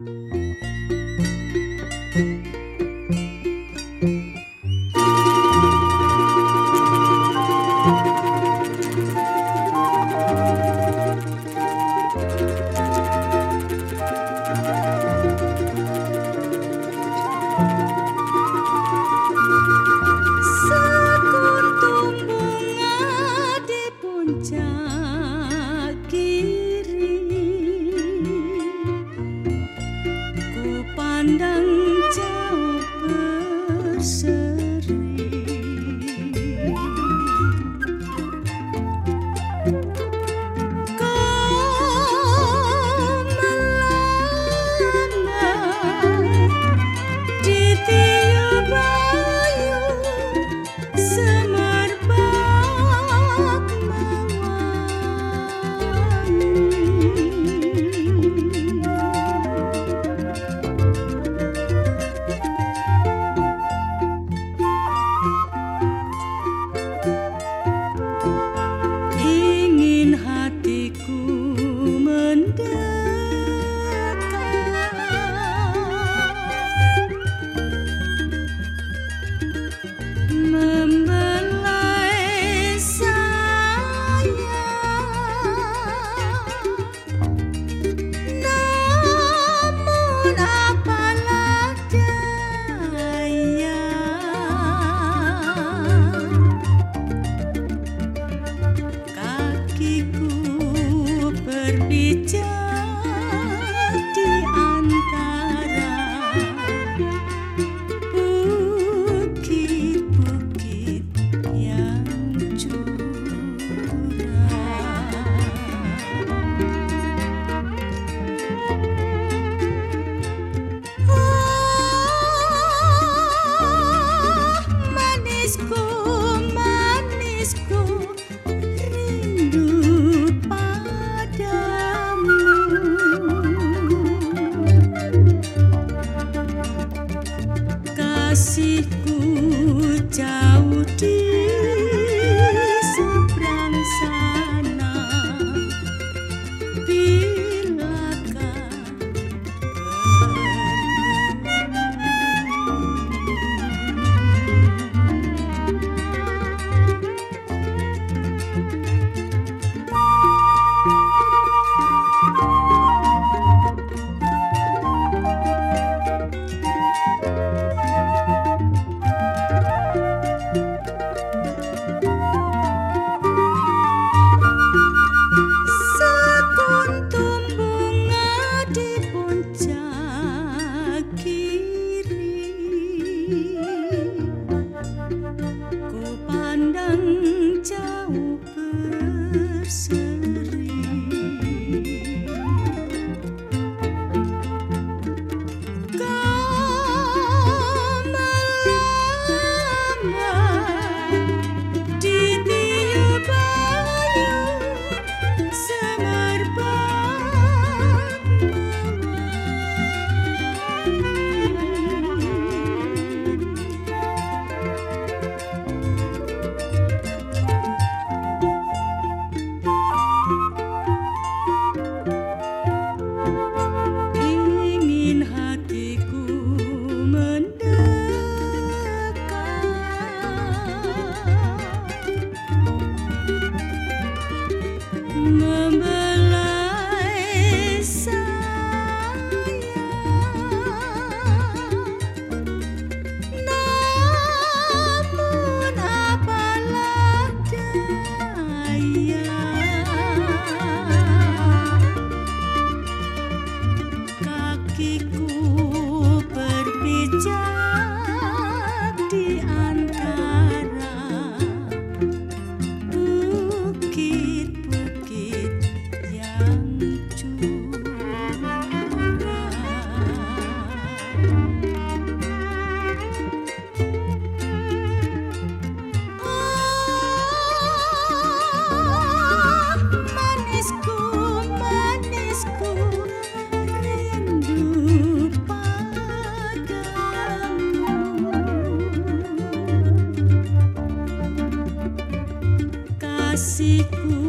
Música memandang pandang ciclo.